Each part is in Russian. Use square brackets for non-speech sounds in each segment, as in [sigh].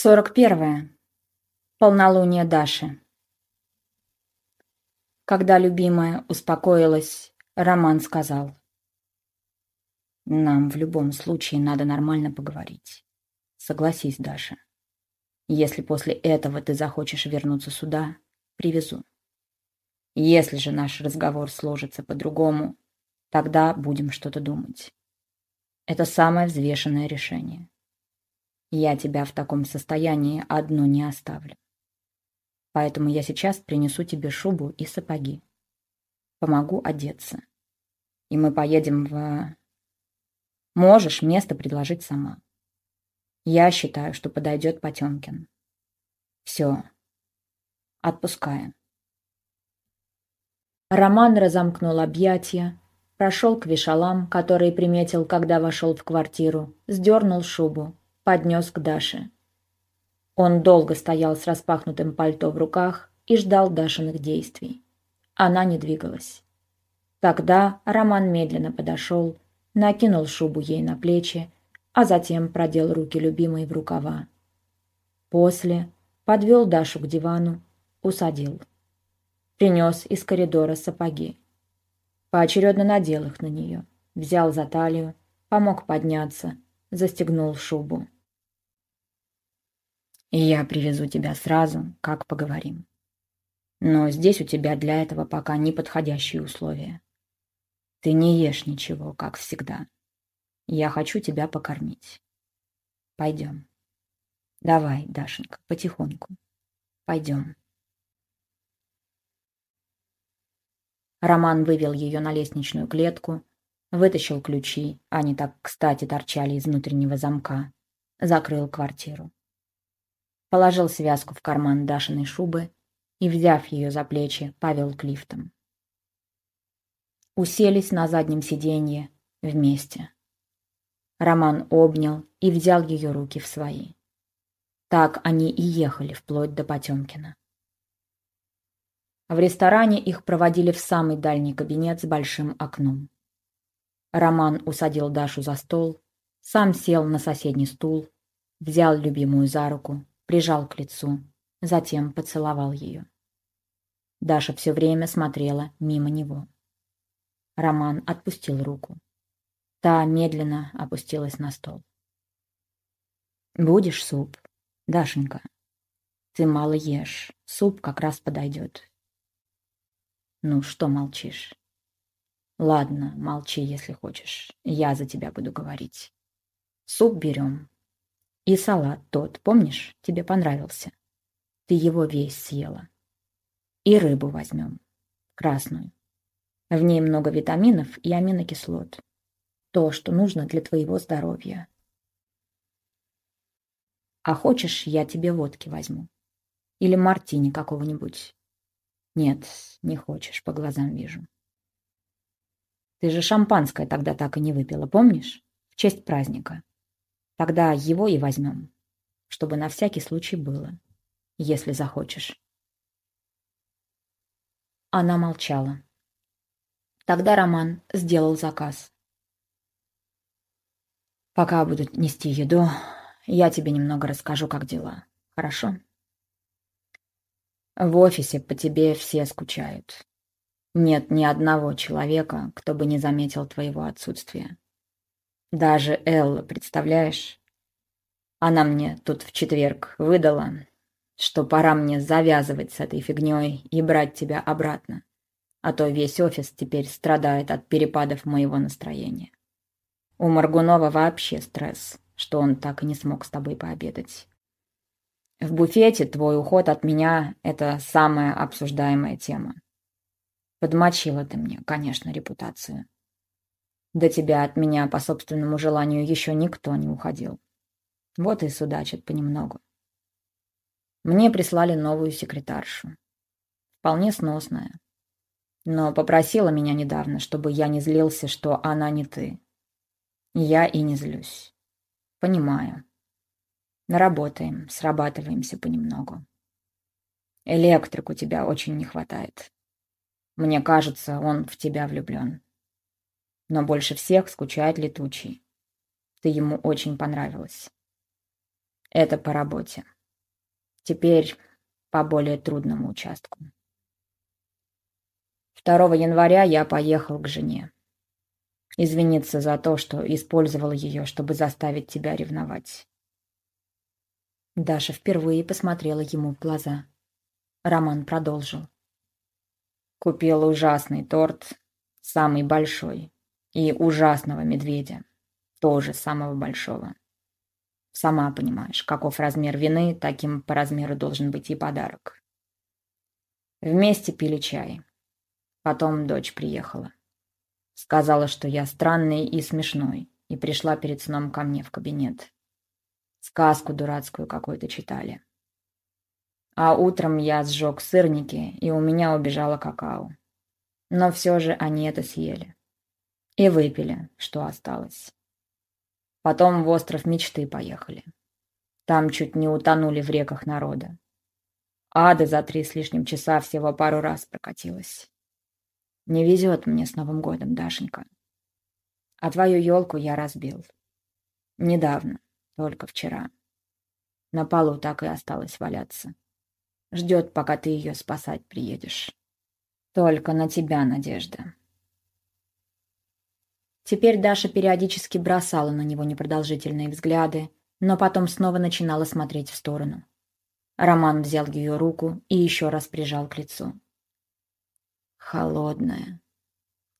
Сорок первое. Полнолуние Даши. Когда любимая успокоилась, Роман сказал. «Нам в любом случае надо нормально поговорить. Согласись, Даша. Если после этого ты захочешь вернуться сюда, привезу. Если же наш разговор сложится по-другому, тогда будем что-то думать. Это самое взвешенное решение. Я тебя в таком состоянии одну не оставлю. Поэтому я сейчас принесу тебе шубу и сапоги. Помогу одеться. И мы поедем в... Можешь место предложить сама. Я считаю, что подойдет Потемкин. Все. Отпускаем. Роман разомкнул объятия, прошел к вешалам, которые приметил, когда вошел в квартиру, сдернул шубу, поднес к Даше. Он долго стоял с распахнутым пальто в руках и ждал Дашиных действий. Она не двигалась. Тогда Роман медленно подошел, накинул шубу ей на плечи, а затем продел руки любимой в рукава. После подвел Дашу к дивану, усадил. Принес из коридора сапоги. Поочередно надел их на нее, взял за талию, помог подняться, застегнул шубу. И я привезу тебя сразу, как поговорим. Но здесь у тебя для этого пока неподходящие условия. Ты не ешь ничего, как всегда. Я хочу тебя покормить. Пойдем. Давай, Дашенька, потихоньку. Пойдем. Роман вывел ее на лестничную клетку, вытащил ключи, они так кстати торчали из внутреннего замка, закрыл квартиру положил связку в карман Дашиной шубы и, взяв ее за плечи, повел к лифтам. Уселись на заднем сиденье вместе. Роман обнял и взял ее руки в свои. Так они и ехали вплоть до Потемкина. В ресторане их проводили в самый дальний кабинет с большим окном. Роман усадил Дашу за стол, сам сел на соседний стул, взял любимую за руку прижал к лицу, затем поцеловал ее. Даша все время смотрела мимо него. Роман отпустил руку. Та медленно опустилась на стол. «Будешь суп, Дашенька? Ты мало ешь, суп как раз подойдет». «Ну, что молчишь?» «Ладно, молчи, если хочешь. Я за тебя буду говорить. Суп берем, и салат тот, помнишь, тебе понравился. Ты его весь съела. И рыбу возьмем. Красную. В ней много витаминов и аминокислот. То, что нужно для твоего здоровья. А хочешь, я тебе водки возьму? Или мартини какого-нибудь? Нет, не хочешь, по глазам вижу. Ты же шампанское тогда так и не выпила, помнишь? В честь праздника. Тогда его и возьмем, чтобы на всякий случай было, если захочешь. Она молчала. Тогда Роман сделал заказ. Пока будут нести еду, я тебе немного расскажу, как дела. Хорошо? В офисе по тебе все скучают. Нет ни одного человека, кто бы не заметил твоего отсутствия. Даже Элла, представляешь? Она мне тут в четверг выдала, что пора мне завязывать с этой фигней и брать тебя обратно. А то весь офис теперь страдает от перепадов моего настроения. У Маргунова вообще стресс, что он так и не смог с тобой пообедать. В буфете твой уход от меня – это самая обсуждаемая тема. Подмочила ты мне, конечно, репутацию. До тебя от меня по собственному желанию еще никто не уходил. Вот и судачат понемногу. Мне прислали новую секретаршу. Вполне сносная. Но попросила меня недавно, чтобы я не злился, что она не ты. Я и не злюсь. Понимаю. Наработаем, срабатываемся понемногу. Электрик у тебя очень не хватает. Мне кажется, он в тебя влюблен но больше всех скучает летучий. Ты ему очень понравилась. Это по работе. Теперь по более трудному участку. 2 января я поехал к жене. Извиниться за то, что использовал ее, чтобы заставить тебя ревновать. Даша впервые посмотрела ему в глаза. Роман продолжил. Купил ужасный торт, самый большой, и ужасного медведя, тоже самого большого. Сама понимаешь, каков размер вины, таким по размеру должен быть и подарок. Вместе пили чай. Потом дочь приехала. Сказала, что я странный и смешной, и пришла перед сном ко мне в кабинет. Сказку дурацкую какую-то читали. А утром я сжег сырники, и у меня убежало какао. Но все же они это съели. И выпили, что осталось. Потом в остров мечты поехали. Там чуть не утонули в реках народа. Ада за три с лишним часа всего пару раз прокатилась. Не везет мне с Новым годом, Дашенька. А твою елку я разбил. Недавно, только вчера. На полу так и осталось валяться. Ждет, пока ты ее спасать приедешь. Только на тебя надежда. Теперь Даша периодически бросала на него непродолжительные взгляды, но потом снова начинала смотреть в сторону. Роман взял ее руку и еще раз прижал к лицу. Холодная.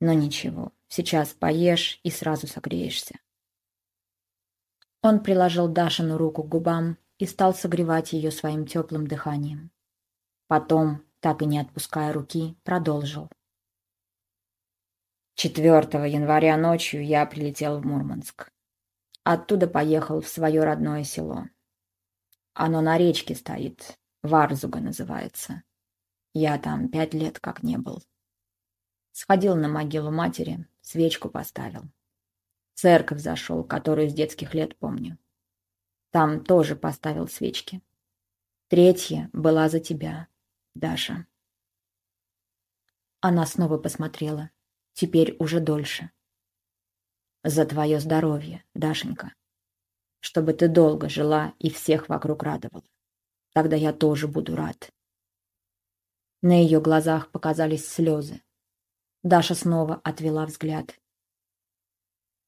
Но ничего, сейчас поешь и сразу согреешься. Он приложил Дашину руку к губам и стал согревать ее своим теплым дыханием. Потом, так и не отпуская руки, продолжил. 4 января ночью я прилетел в Мурманск. Оттуда поехал в свое родное село. Оно на речке стоит, Варзуга называется. Я там пять лет как не был. Сходил на могилу матери, свечку поставил. Церковь зашел, которую с детских лет помню. Там тоже поставил свечки. Третья была за тебя, Даша. Она снова посмотрела теперь уже дольше. За твое здоровье, Дашенька. Чтобы ты долго жила и всех вокруг радовала. Тогда я тоже буду рад. На ее глазах показались слезы. Даша снова отвела взгляд.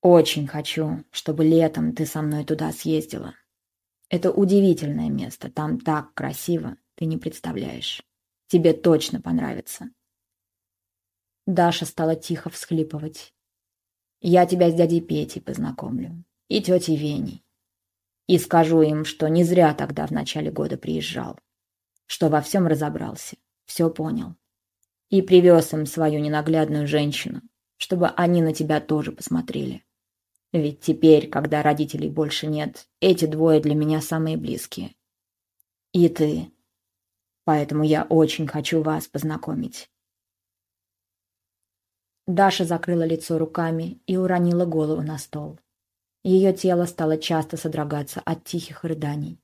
Очень хочу, чтобы летом ты со мной туда съездила. Это удивительное место, там так красиво, ты не представляешь. Тебе точно понравится. Даша стала тихо всхлипывать. «Я тебя с дядей Петей познакомлю. И тетей Веней. И скажу им, что не зря тогда в начале года приезжал. Что во всем разобрался, все понял. И привез им свою ненаглядную женщину, чтобы они на тебя тоже посмотрели. Ведь теперь, когда родителей больше нет, эти двое для меня самые близкие. И ты. Поэтому я очень хочу вас познакомить. Даша закрыла лицо руками и уронила голову на стол. Ее тело стало часто содрогаться от тихих рыданий.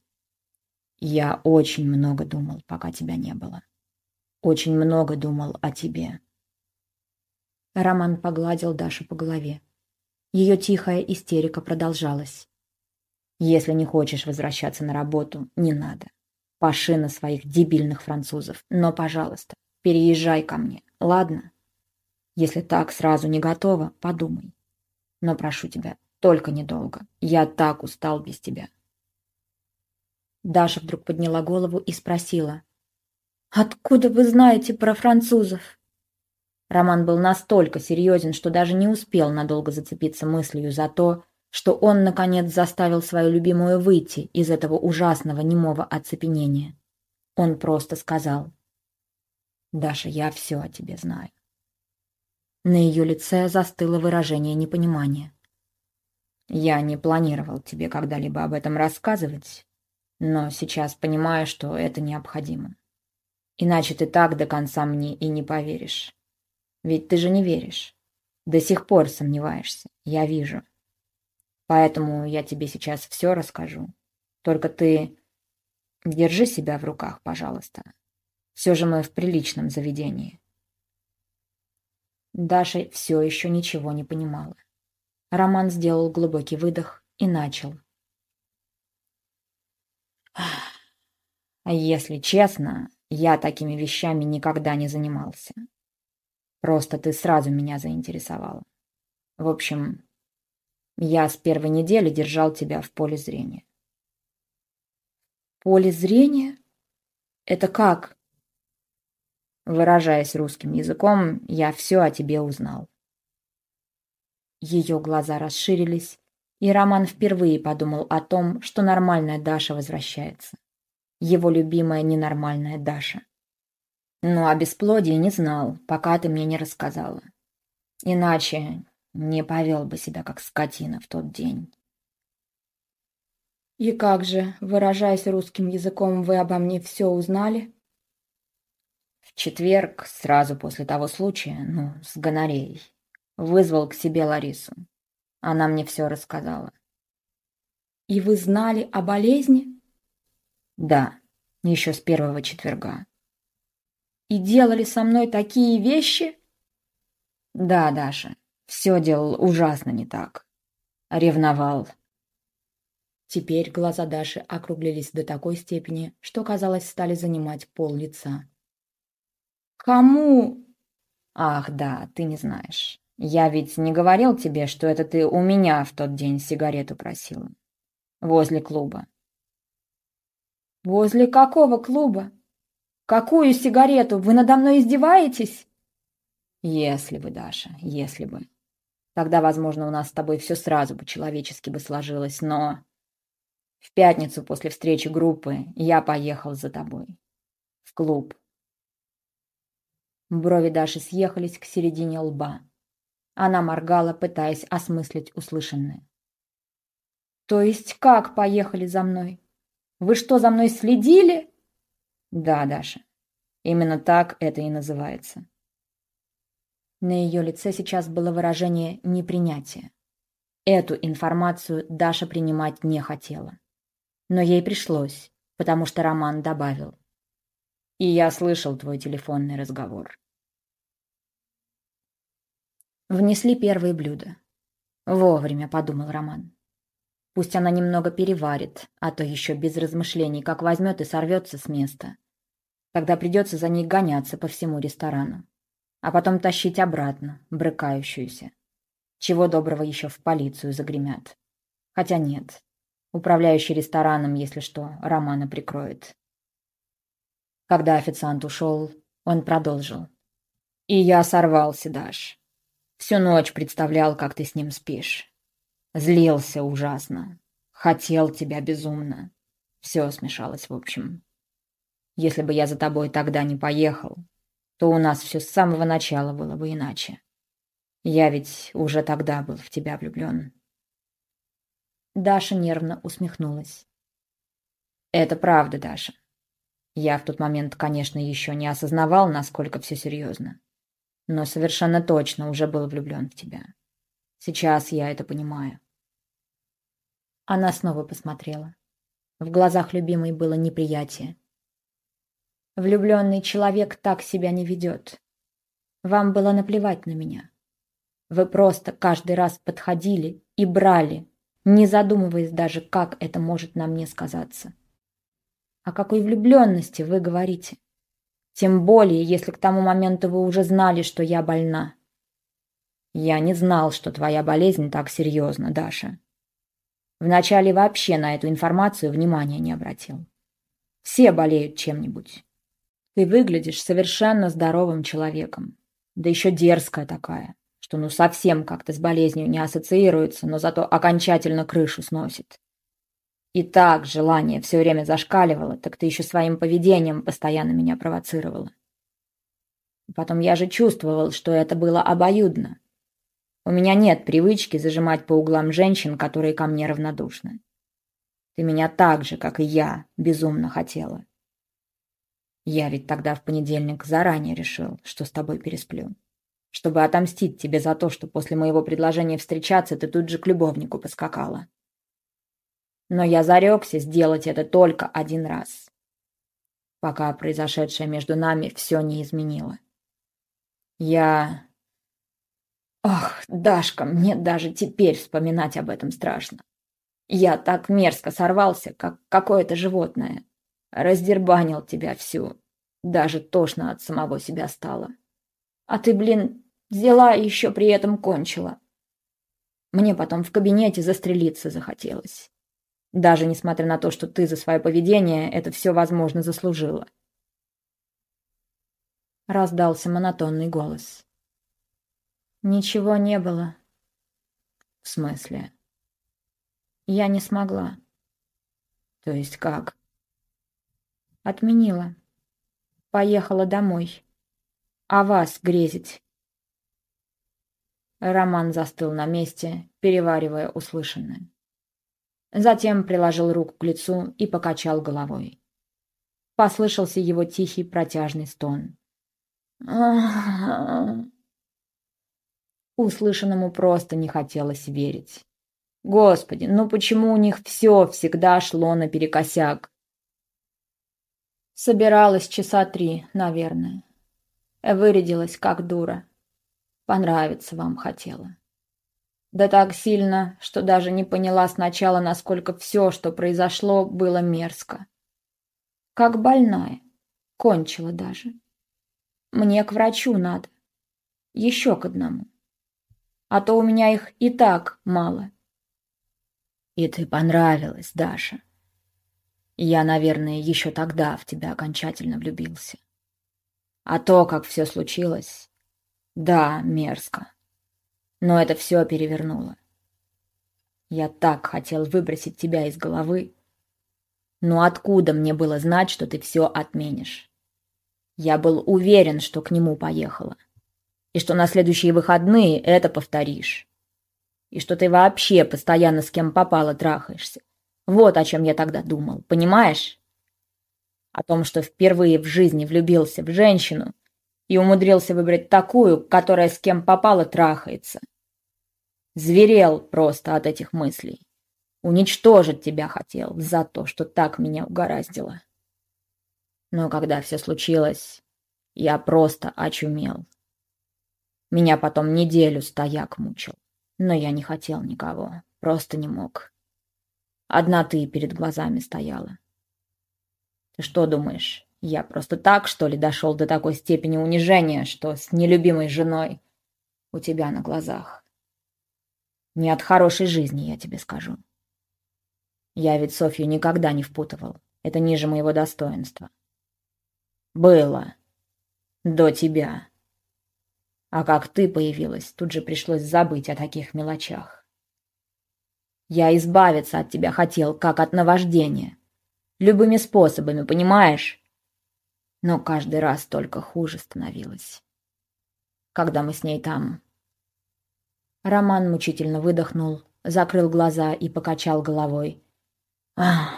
«Я очень много думал, пока тебя не было. Очень много думал о тебе». Роман погладил Дашу по голове. Ее тихая истерика продолжалась. «Если не хочешь возвращаться на работу, не надо. Паши на своих дебильных французов. Но, пожалуйста, переезжай ко мне, ладно?» Если так сразу не готова, подумай. Но прошу тебя, только недолго. Я так устал без тебя. Даша вдруг подняла голову и спросила. «Откуда вы знаете про французов?» Роман был настолько серьезен, что даже не успел надолго зацепиться мыслью за то, что он, наконец, заставил свою любимую выйти из этого ужасного немого оцепенения. Он просто сказал. «Даша, я все о тебе знаю. На ее лице застыло выражение непонимания. «Я не планировал тебе когда-либо об этом рассказывать, но сейчас понимаю, что это необходимо. Иначе ты так до конца мне и не поверишь. Ведь ты же не веришь. До сих пор сомневаешься, я вижу. Поэтому я тебе сейчас все расскажу. Только ты держи себя в руках, пожалуйста. Все же мы в приличном заведении. Даша все еще ничего не понимала. Роман сделал глубокий выдох и начал. Если честно, я такими вещами никогда не занимался. Просто ты сразу меня заинтересовала. В общем, я с первой недели держал тебя в поле зрения. Поле зрения? Это как? Выражаясь русским языком, я все о тебе узнал. Ее глаза расширились, и Роман впервые подумал о том, что нормальная Даша возвращается. Его любимая ненормальная Даша. Ну, о бесплодии не знал, пока ты мне не рассказала. Иначе не повел бы себя как скотина в тот день. И как же, выражаясь русским языком, вы обо мне все узнали? Четверг, сразу после того случая, ну, с гонореей, вызвал к себе Ларису. Она мне все рассказала. И вы знали о болезни? Да, еще с первого четверга. И делали со мной такие вещи? Да, Даша, все делал ужасно не так. Ревновал. Теперь глаза Даши округлились до такой степени, что, казалось, стали занимать пол лица. «Кому?» «Ах, да, ты не знаешь. Я ведь не говорил тебе, что это ты у меня в тот день сигарету просила. Возле клуба». «Возле какого клуба? Какую сигарету? Вы надо мной издеваетесь?» «Если бы, Даша, если бы. Тогда, возможно, у нас с тобой все сразу по-человечески бы сложилось, но...» В пятницу после встречи группы я поехал за тобой. В клуб. Брови Даши съехались к середине лба. Она моргала, пытаясь осмыслить услышанное. «То есть как поехали за мной? Вы что, за мной следили?» «Да, Даша. Именно так это и называется». На ее лице сейчас было выражение непринятия. Эту информацию Даша принимать не хотела. Но ей пришлось, потому что Роман добавил. И я слышал твой телефонный разговор. Внесли первые блюда. Вовремя, подумал Роман. Пусть она немного переварит, а то еще без размышлений, как возьмет и сорвется с места. Тогда придется за ней гоняться по всему ресторану. А потом тащить обратно, брыкающуюся. Чего доброго еще в полицию загремят. Хотя нет, Управляющий рестораном, если что, Романа прикроет. Когда официант ушел, он продолжил. И я сорвался, Даш. Всю ночь представлял, как ты с ним спишь. Злился ужасно. Хотел тебя безумно. Все смешалось в общем. Если бы я за тобой тогда не поехал, то у нас все с самого начала было бы иначе. Я ведь уже тогда был в тебя влюблен. Даша нервно усмехнулась. «Это правда, Даша. Я в тот момент, конечно, еще не осознавал, насколько все серьезно. Но совершенно точно уже был влюблен в тебя. Сейчас я это понимаю». Она снова посмотрела. В глазах любимой было неприятие. «Влюбленный человек так себя не ведет. Вам было наплевать на меня. Вы просто каждый раз подходили и брали, не задумываясь даже, как это может на мне сказаться. О какой влюбленности вы говорите? Тем более, если к тому моменту вы уже знали, что я больна. Я не знал, что твоя болезнь так серьезна, Даша. Вначале вообще на эту информацию внимания не обратил. Все болеют чем-нибудь. Ты выглядишь совершенно здоровым человеком. Да еще дерзкая такая что ну совсем как-то с болезнью не ассоциируется, но зато окончательно крышу сносит. И так желание все время зашкаливало, так ты еще своим поведением постоянно меня провоцировала. Потом я же чувствовал, что это было обоюдно. У меня нет привычки зажимать по углам женщин, которые ко мне равнодушны. Ты меня так же, как и я, безумно хотела. Я ведь тогда в понедельник заранее решил, что с тобой пересплю чтобы отомстить тебе за то, что после моего предложения встречаться ты тут же к любовнику поскакала. Но я зарекся сделать это только один раз, пока произошедшее между нами все не изменило. Я... Ох, Дашка, мне даже теперь вспоминать об этом страшно. Я так мерзко сорвался, как какое-то животное. Раздербанил тебя всю. Даже тошно от самого себя стало. А ты, блин, взяла и еще при этом кончила. Мне потом в кабинете застрелиться захотелось. Даже несмотря на то, что ты за свое поведение это все, возможно, заслужила. Раздался монотонный голос. Ничего не было. В смысле? Я не смогла. То есть как? Отменила. Поехала домой. А вас грезить. Роман застыл на месте, переваривая услышанное. Затем приложил руку к лицу и покачал головой. Послышался его тихий протяжный стон. [laughs] Услышанному просто не хотелось верить. Господи, ну почему у них все всегда шло наперекосяк? Собиралась часа три, наверное. Вырядилась как дура. Понравиться вам хотела. Да так сильно, что даже не поняла сначала, насколько все, что произошло, было мерзко. Как больная. Кончила даже. Мне к врачу надо. Еще к одному. А то у меня их и так мало. И ты понравилась, Даша. Я, наверное, еще тогда в тебя окончательно влюбился. А то, как все случилось, да, мерзко. Но это все перевернуло. Я так хотел выбросить тебя из головы. Но откуда мне было знать, что ты все отменишь? Я был уверен, что к нему поехала. И что на следующие выходные это повторишь. И что ты вообще постоянно с кем попало трахаешься. Вот о чем я тогда думал, понимаешь? О том, что впервые в жизни влюбился в женщину и умудрился выбрать такую, которая с кем попало трахается. Зверел просто от этих мыслей. Уничтожить тебя хотел за то, что так меня угораздило. Но когда все случилось, я просто очумел. Меня потом неделю стояк мучил, но я не хотел никого, просто не мог. Одна ты перед глазами стояла. Ты что думаешь, я просто так, что ли, дошел до такой степени унижения, что с нелюбимой женой у тебя на глазах? Не от хорошей жизни, я тебе скажу. Я ведь Софью никогда не впутывал. Это ниже моего достоинства. Было. До тебя. А как ты появилась, тут же пришлось забыть о таких мелочах. Я избавиться от тебя хотел, как от наваждения. Любыми способами, понимаешь? Но каждый раз только хуже становилось. Когда мы с ней там Роман мучительно выдохнул, закрыл глаза и покачал головой. Ах,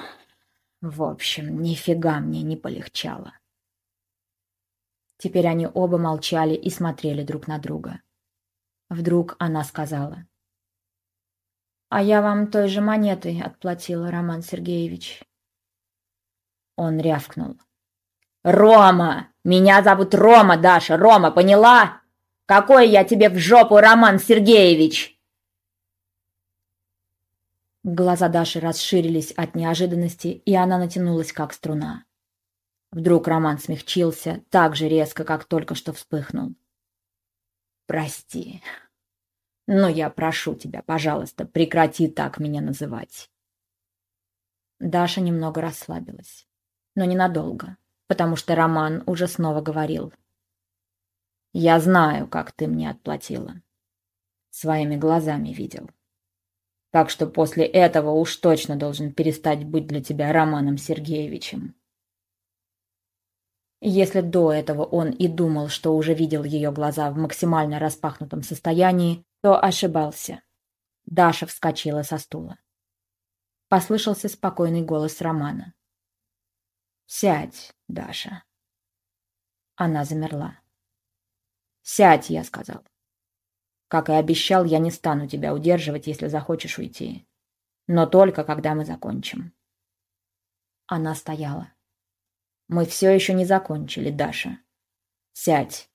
в общем, нифига мне не полегчало. Теперь они оба молчали и смотрели друг на друга. Вдруг она сказала. «А я вам той же монетой отплатила, Роман Сергеевич». Он рявкнул. «Рома! Меня зовут Рома, Даша! Рома, поняла? Какой я тебе в жопу, Роман Сергеевич!» Глаза Даши расширились от неожиданности, и она натянулась, как струна. Вдруг Роман смягчился так же резко, как только что вспыхнул. «Прости, но я прошу тебя, пожалуйста, прекрати так меня называть». Даша немного расслабилась, но ненадолго, потому что Роман уже снова говорил. Я знаю, как ты мне отплатила. Своими глазами видел. Так что после этого уж точно должен перестать быть для тебя Романом Сергеевичем. Если до этого он и думал, что уже видел ее глаза в максимально распахнутом состоянии, то ошибался. Даша вскочила со стула. Послышался спокойный голос Романа. «Сядь, Даша». Она замерла. «Сядь», — я сказал. «Как и обещал, я не стану тебя удерживать, если захочешь уйти. Но только когда мы закончим». Она стояла. «Мы все еще не закончили, Даша. Сядь».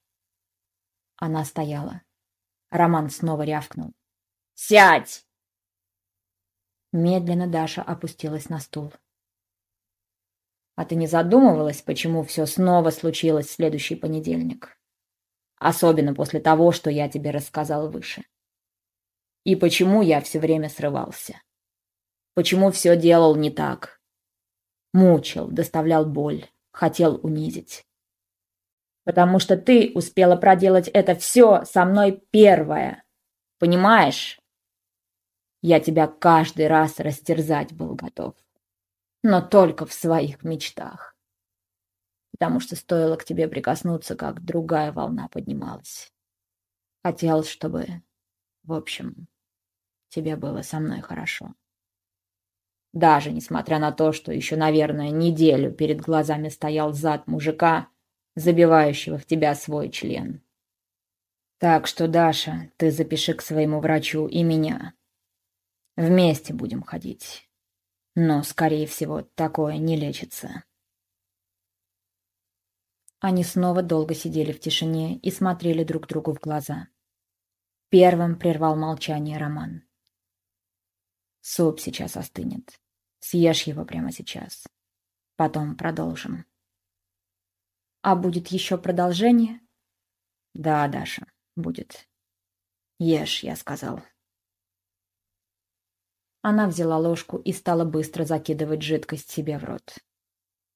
Она стояла. Роман снова рявкнул. «Сядь!» Медленно Даша опустилась на стул. А ты не задумывалась, почему все снова случилось в следующий понедельник? Особенно после того, что я тебе рассказал выше. И почему я все время срывался? Почему все делал не так? Мучил, доставлял боль, хотел унизить. Потому что ты успела проделать это все со мной первое. Понимаешь? Я тебя каждый раз растерзать был готов но только в своих мечтах. Потому что стоило к тебе прикоснуться, как другая волна поднималась. Хотел, чтобы, в общем, тебе было со мной хорошо. Даже несмотря на то, что еще, наверное, неделю перед глазами стоял зад мужика, забивающего в тебя свой член. Так что, Даша, ты запиши к своему врачу и меня. Вместе будем ходить. Но, скорее всего, такое не лечится. Они снова долго сидели в тишине и смотрели друг другу в глаза. Первым прервал молчание Роман. «Суп сейчас остынет. Съешь его прямо сейчас. Потом продолжим». «А будет еще продолжение?» «Да, Даша, будет. Ешь, я сказал». Она взяла ложку и стала быстро закидывать жидкость себе в рот.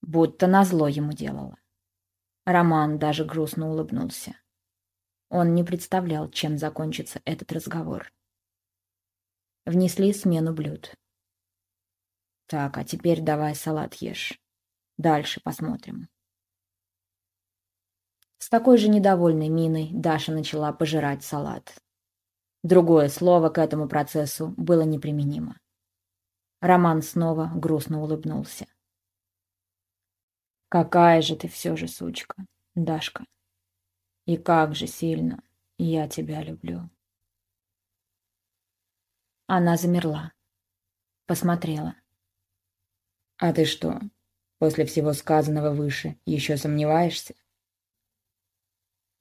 Будто назло ему делала. Роман даже грустно улыбнулся. Он не представлял, чем закончится этот разговор. Внесли смену блюд. Так, а теперь давай салат ешь. Дальше посмотрим. С такой же недовольной миной Даша начала пожирать салат. Другое слово к этому процессу было неприменимо. Роман снова грустно улыбнулся. «Какая же ты все же сучка, Дашка! И как же сильно я тебя люблю!» Она замерла, посмотрела. «А ты что, после всего сказанного выше, еще сомневаешься?»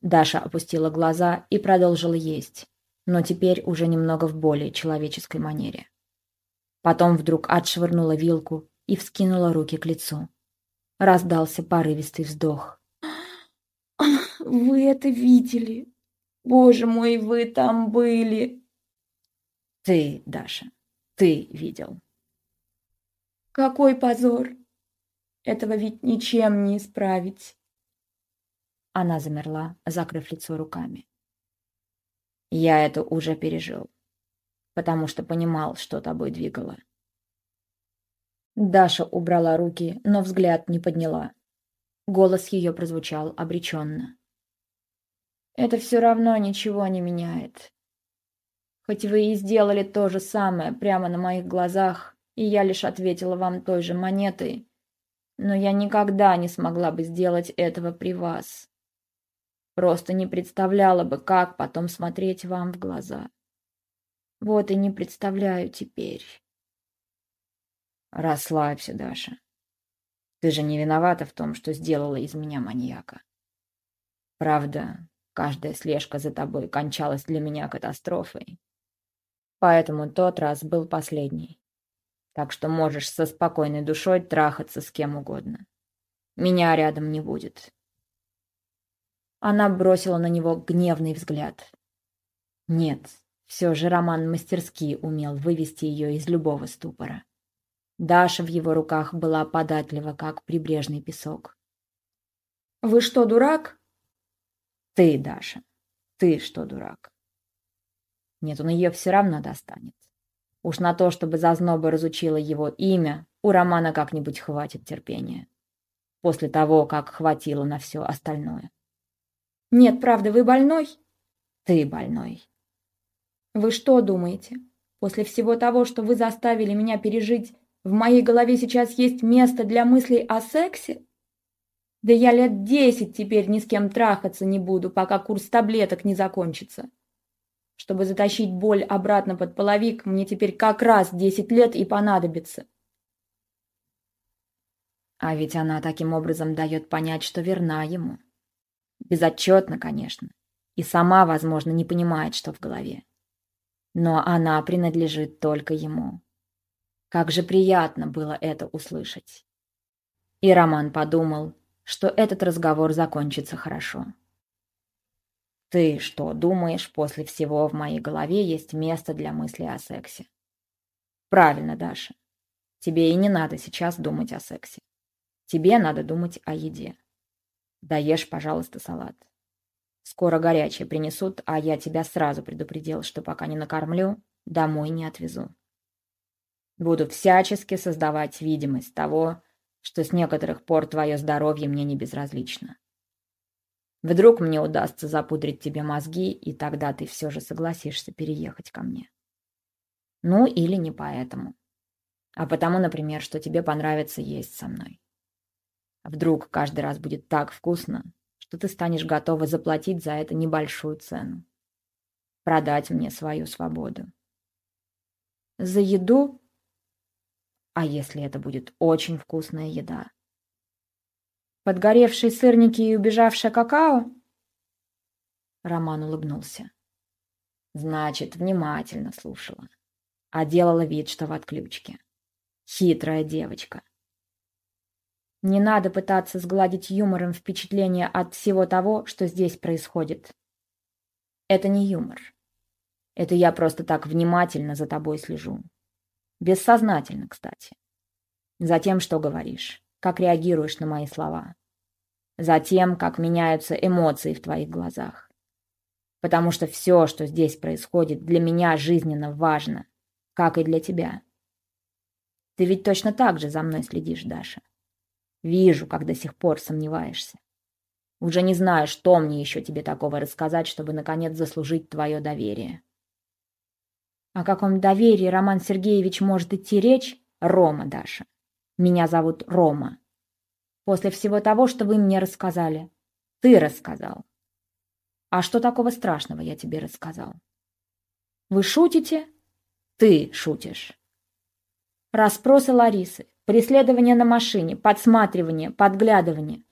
Даша опустила глаза и продолжила есть но теперь уже немного в более человеческой манере. Потом вдруг отшвырнула вилку и вскинула руки к лицу. Раздался порывистый вздох. «Вы это видели? Боже мой, вы там были!» «Ты, Даша, ты видел». «Какой позор! Этого ведь ничем не исправить!» Она замерла, закрыв лицо руками. Я это уже пережил, потому что понимал, что тобой двигало. Даша убрала руки, но взгляд не подняла. Голос ее прозвучал обреченно. «Это все равно ничего не меняет. Хоть вы и сделали то же самое прямо на моих глазах, и я лишь ответила вам той же монетой, но я никогда не смогла бы сделать этого при вас. Просто не представляла бы, как потом смотреть вам в глаза. Вот и не представляю теперь. Расслабься, Даша. Ты же не виновата в том, что сделала из меня маньяка. Правда, каждая слежка за тобой кончалась для меня катастрофой. Поэтому тот раз был последний. Так что можешь со спокойной душой трахаться с кем угодно. Меня рядом не будет. Она бросила на него гневный взгляд. Нет, все же Роман мастерски умел вывести ее из любого ступора. Даша в его руках была податлива, как прибрежный песок. «Вы что, дурак?» «Ты, Даша, ты что, дурак?» Нет, он ее все равно достанет. Уж на то, чтобы зазноба разучила его имя, у Романа как-нибудь хватит терпения. После того, как хватило на все остальное. Нет, правда, вы больной? Ты больной. Вы что думаете? После всего того, что вы заставили меня пережить, в моей голове сейчас есть место для мыслей о сексе? Да я лет десять теперь ни с кем трахаться не буду, пока курс таблеток не закончится. Чтобы затащить боль обратно под половик, мне теперь как раз десять лет и понадобится. А ведь она таким образом дает понять, что верна ему. Безотчетно, конечно. И сама, возможно, не понимает, что в голове. Но она принадлежит только ему. Как же приятно было это услышать. И Роман подумал, что этот разговор закончится хорошо. Ты что, думаешь, после всего в моей голове есть место для мысли о сексе? Правильно, Даша. Тебе и не надо сейчас думать о сексе. Тебе надо думать о еде. Доешь, пожалуйста, салат. Скоро горячее принесут, а я тебя сразу предупредил, что пока не накормлю, домой не отвезу. Буду всячески создавать видимость того, что с некоторых пор твое здоровье мне не безразлично. Вдруг мне удастся запудрить тебе мозги, и тогда ты все же согласишься переехать ко мне. Ну, или не поэтому. А потому, например, что тебе понравится есть со мной. Вдруг каждый раз будет так вкусно, что ты станешь готова заплатить за это небольшую цену. Продать мне свою свободу. За еду? А если это будет очень вкусная еда? Подгоревшие сырники и убежавшее какао? Роман улыбнулся. Значит, внимательно слушала. А делала вид, что в отключке. Хитрая девочка. Не надо пытаться сгладить юмором впечатление от всего того, что здесь происходит. Это не юмор. Это я просто так внимательно за тобой слежу. Бессознательно, кстати. Затем, что говоришь как реагируешь на мои слова. Затем, как меняются эмоции в твоих глазах. Потому что все, что здесь происходит, для меня жизненно важно, как и для тебя. Ты ведь точно так же за мной следишь, Даша. Вижу, как до сих пор сомневаешься. Уже не знаю, что мне еще тебе такого рассказать, чтобы, наконец, заслужить твое доверие. О каком доверии Роман Сергеевич может идти речь? Рома, Даша. Меня зовут Рома. После всего того, что вы мне рассказали. Ты рассказал. А что такого страшного я тебе рассказал? Вы шутите? Ты шутишь. Распросы Ларисы, преследование на машине, подсматривание, подглядывание.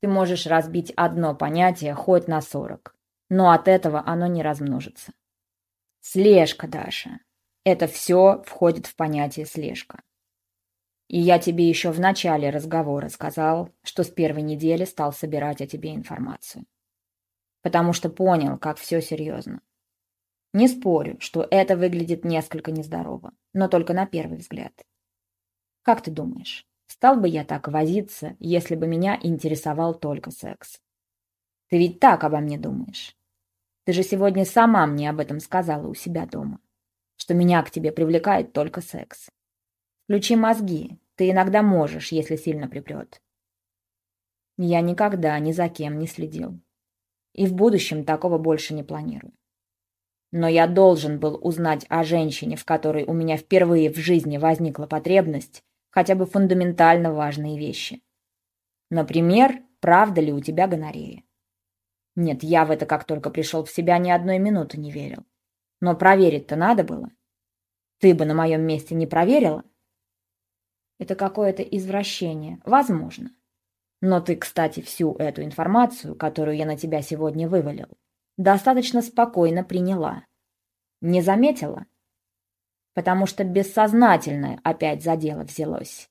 Ты можешь разбить одно понятие хоть на сорок, но от этого оно не размножится. Слежка, Даша. Это все входит в понятие слежка. И я тебе еще в начале разговора сказал, что с первой недели стал собирать о тебе информацию. Потому что понял, как все серьезно. Не спорю, что это выглядит несколько нездорово, но только на первый взгляд. Как ты думаешь, стал бы я так возиться, если бы меня интересовал только секс? Ты ведь так обо мне думаешь. Ты же сегодня сама мне об этом сказала у себя дома, что меня к тебе привлекает только секс. Включи мозги. Ты иногда можешь, если сильно припрет. Я никогда ни за кем не следил. И в будущем такого больше не планирую. Но я должен был узнать о женщине, в которой у меня впервые в жизни возникла потребность, хотя бы фундаментально важные вещи. Например, правда ли у тебя гонорея? Нет, я в это как только пришел в себя ни одной минуты не верил. Но проверить-то надо было. Ты бы на моем месте не проверила? Это какое-то извращение. Возможно. Но ты, кстати, всю эту информацию, которую я на тебя сегодня вывалил, достаточно спокойно приняла. Не заметила? Потому что бессознательное опять за дело взялось.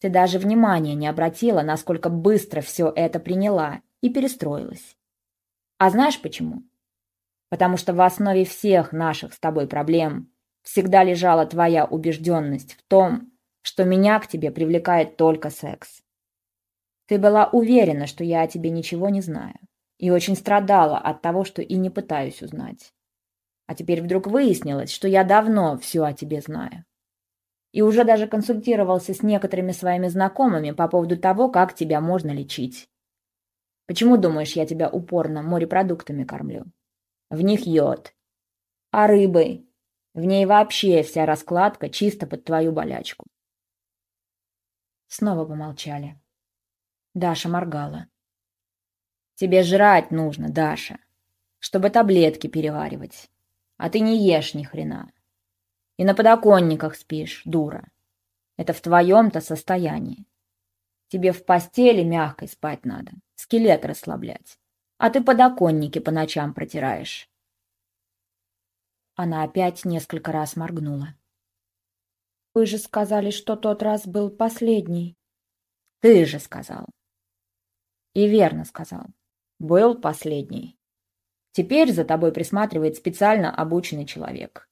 Ты даже внимания не обратила, насколько быстро все это приняла и перестроилась. А знаешь почему? Потому что в основе всех наших с тобой проблем всегда лежала твоя убежденность в том, что меня к тебе привлекает только секс. Ты была уверена, что я о тебе ничего не знаю, и очень страдала от того, что и не пытаюсь узнать. А теперь вдруг выяснилось, что я давно все о тебе знаю. И уже даже консультировался с некоторыми своими знакомыми по поводу того, как тебя можно лечить. Почему, думаешь, я тебя упорно морепродуктами кормлю? В них йод. А рыбой? В ней вообще вся раскладка чисто под твою болячку. Снова помолчали. Даша моргала. «Тебе жрать нужно, Даша, чтобы таблетки переваривать. А ты не ешь ни хрена. И на подоконниках спишь, дура. Это в твоем-то состоянии. Тебе в постели мягкой спать надо, скелет расслаблять. А ты подоконники по ночам протираешь». Она опять несколько раз моргнула. Вы же сказали, что тот раз был последний. Ты же сказал. И верно сказал. Был последний. Теперь за тобой присматривает специально обученный человек.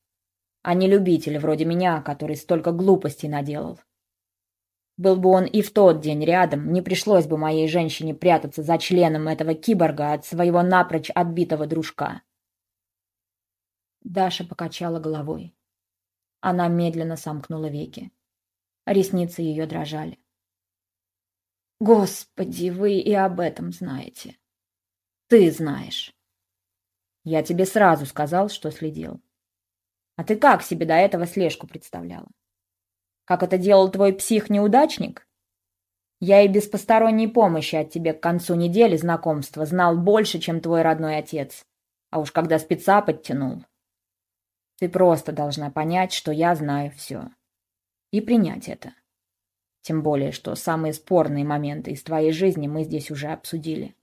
А не любитель вроде меня, который столько глупостей наделал. Был бы он и в тот день рядом, не пришлось бы моей женщине прятаться за членом этого киборга от своего напрочь отбитого дружка. Даша покачала головой. Она медленно сомкнула веки. Ресницы ее дрожали. «Господи, вы и об этом знаете. Ты знаешь». «Я тебе сразу сказал, что следил. А ты как себе до этого слежку представляла? Как это делал твой псих-неудачник? Я и без посторонней помощи от тебя к концу недели знакомства знал больше, чем твой родной отец. А уж когда спеца подтянул. Ты просто должна понять, что я знаю все. И принять это. Тем более, что самые спорные моменты из твоей жизни мы здесь уже обсудили.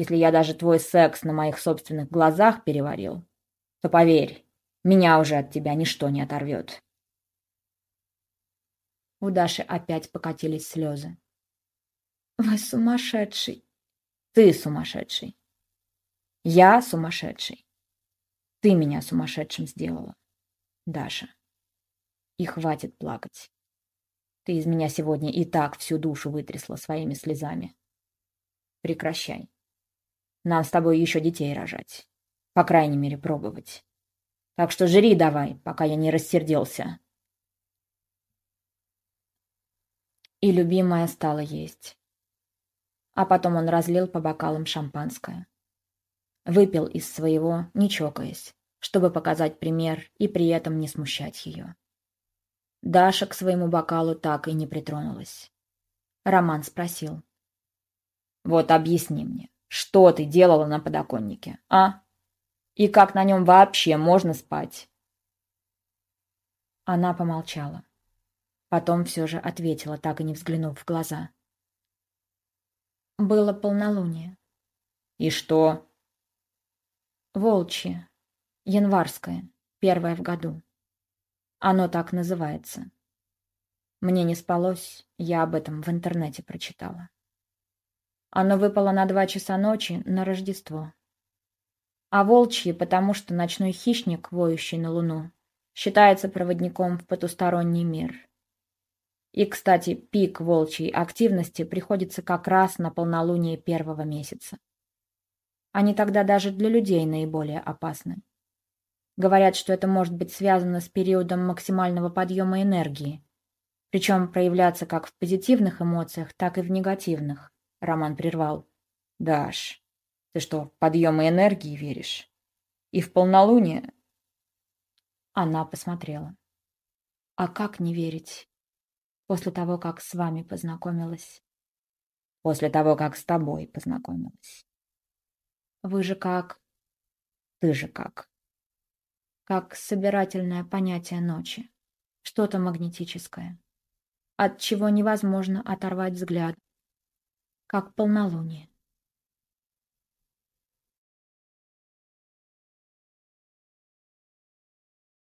Если я даже твой секс на моих собственных глазах переварил, то поверь, меня уже от тебя ничто не оторвет. У Даши опять покатились слезы. «Вы сумасшедший!» «Ты сумасшедший!» «Я сумасшедший!» «Ты меня сумасшедшим сделала, Даша!» «И хватит плакать!» «Ты из меня сегодня и так всю душу вытрясла своими слезами!» «Прекращай!» «Нам с тобой еще детей рожать!» «По крайней мере, пробовать!» «Так что жри давай, пока я не рассердился!» и любимая стала есть. А потом он разлил по бокалам шампанское. Выпил из своего, не чокаясь, чтобы показать пример и при этом не смущать ее. Даша к своему бокалу так и не притронулась. Роман спросил. «Вот объясни мне, что ты делала на подоконнике, а? И как на нем вообще можно спать?» Она помолчала. Потом все же ответила, так и не взглянув в глаза. Было полнолуние. И что? Волчье. Январское. Первое в году. Оно так называется. Мне не спалось, я об этом в интернете прочитала. Оно выпало на два часа ночи на Рождество. А волчье, потому что ночной хищник, воющий на луну, считается проводником в потусторонний мир. И, кстати, пик волчьей активности приходится как раз на полнолуние первого месяца. Они тогда даже для людей наиболее опасны. Говорят, что это может быть связано с периодом максимального подъема энергии, причем проявляться как в позитивных эмоциях, так и в негативных. Роман прервал. «Даш, ты что, в подъемы энергии веришь? И в полнолуние?» Она посмотрела. «А как не верить? после того, как с вами познакомилась. После того, как с тобой познакомилась. Вы же как... Ты же как? Как собирательное понятие ночи. Что-то магнетическое. От чего невозможно оторвать взгляд. Как полнолуние.